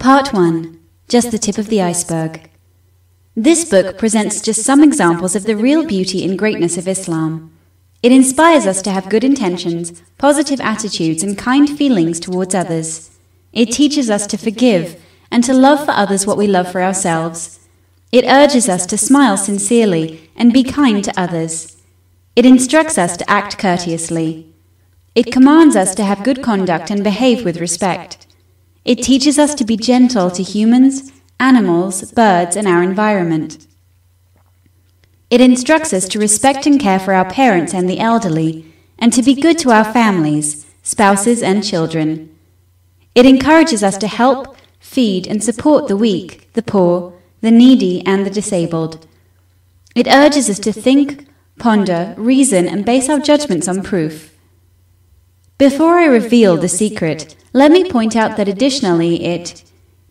Part 1 Just the Tip of the Iceberg. This book presents just some examples of the real beauty and greatness of Islam. It inspires us to have good intentions, positive attitudes, and kind feelings towards others. It teaches us to forgive and to love for others what we love for ourselves. It urges us to smile sincerely and be kind to others. It instructs us to act courteously. It commands us to have good conduct and behave with respect. It teaches us to be gentle to humans, animals, birds, and our environment. It instructs us to respect and care for our parents and the elderly, and to be good to our families, spouses, and children. It encourages us to help, feed, and support the weak, the poor, the needy, and the disabled. It urges us to think, ponder, reason, and base our judgments on proof. Before I reveal the secret, let me point out that additionally it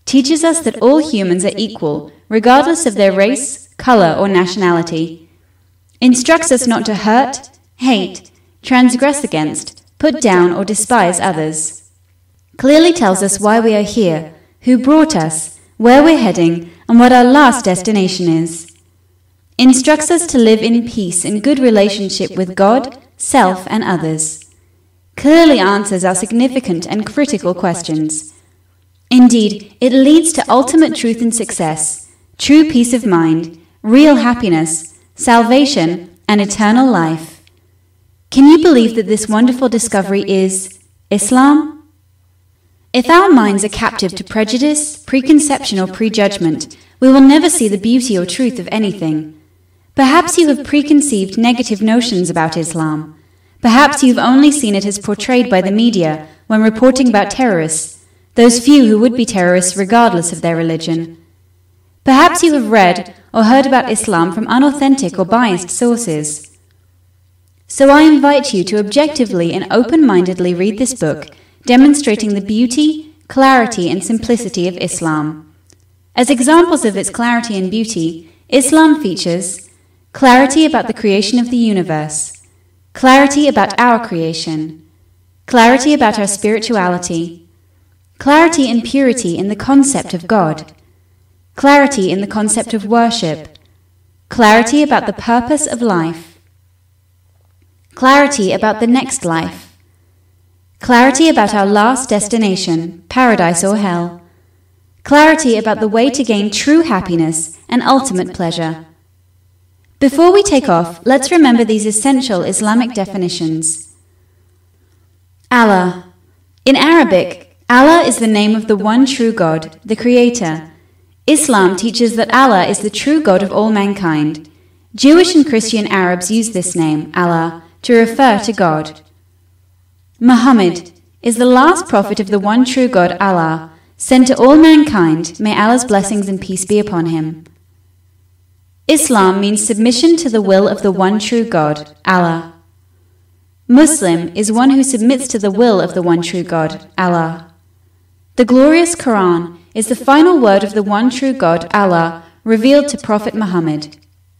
teaches us that all humans are equal, regardless of their race, color, or nationality, instructs us not to hurt, hate, transgress against, put down, or despise others, clearly tells us why we are here, who brought us, where we're heading, and what our last destination is. Instructs us to live in peace and good relationship with God, self, and others. Clearly answers our significant and critical questions. Indeed, it leads to ultimate truth and success, true peace of mind, real happiness, salvation, and eternal life. Can you believe that this wonderful discovery is Islam? If our minds are captive to prejudice, preconception, or prejudgment, we will never see the beauty or truth of anything. Perhaps you have preconceived negative notions about Islam. Perhaps you've only seen it as portrayed by the media when reporting about terrorists, those few who would be terrorists regardless of their religion. Perhaps you have read or heard about Islam from unauthentic or biased sources. So I invite you to objectively and open mindedly read this book demonstrating the beauty, clarity, and simplicity of Islam. As examples of its clarity and beauty, Islam features clarity about the creation of the universe, clarity about our creation, clarity about our spirituality, clarity and purity in the concept of God, clarity in the concept of worship, clarity about the purpose of life, clarity about the next life, Clarity about our last destination, paradise or hell. Clarity about the way to gain true happiness and ultimate pleasure. Before we take off, let's remember these essential Islamic definitions. Allah. In Arabic, Allah is the name of the one true God, the Creator. Islam teaches that Allah is the true God of all mankind. Jewish and Christian Arabs use this name, Allah, to refer to God. Muhammad is the last prophet of the one true God, Allah, sent to all mankind. May Allah's blessings and peace be upon him. Islam means submission to the will of the one true God, Allah. Muslim is one who submits to the will of the one true God, Allah. The glorious Quran is the final word of the one true God, Allah, revealed to Prophet Muhammad.